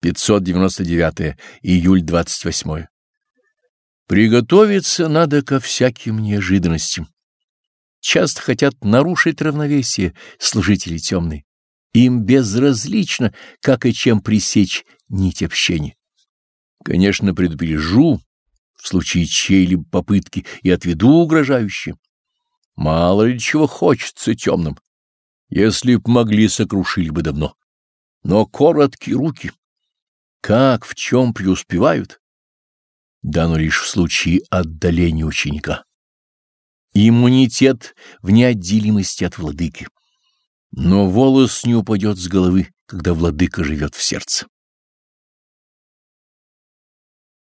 599 июль 28 Приготовиться надо ко всяким неожиданностям. Часто хотят нарушить равновесие служители темные. Им безразлично, как и чем пресечь нить общения. Конечно, предупрежу в случае чьей-либо попытки и отведу угрожающие. Мало ли чего хочется темным. Если б могли, сокрушили бы давно. Но короткие руки. Как, в чем преуспевают? Дано лишь в случае отдаления ученика. Иммунитет в неотделимости от владыки. Но волос не упадет с головы, когда владыка живет в сердце.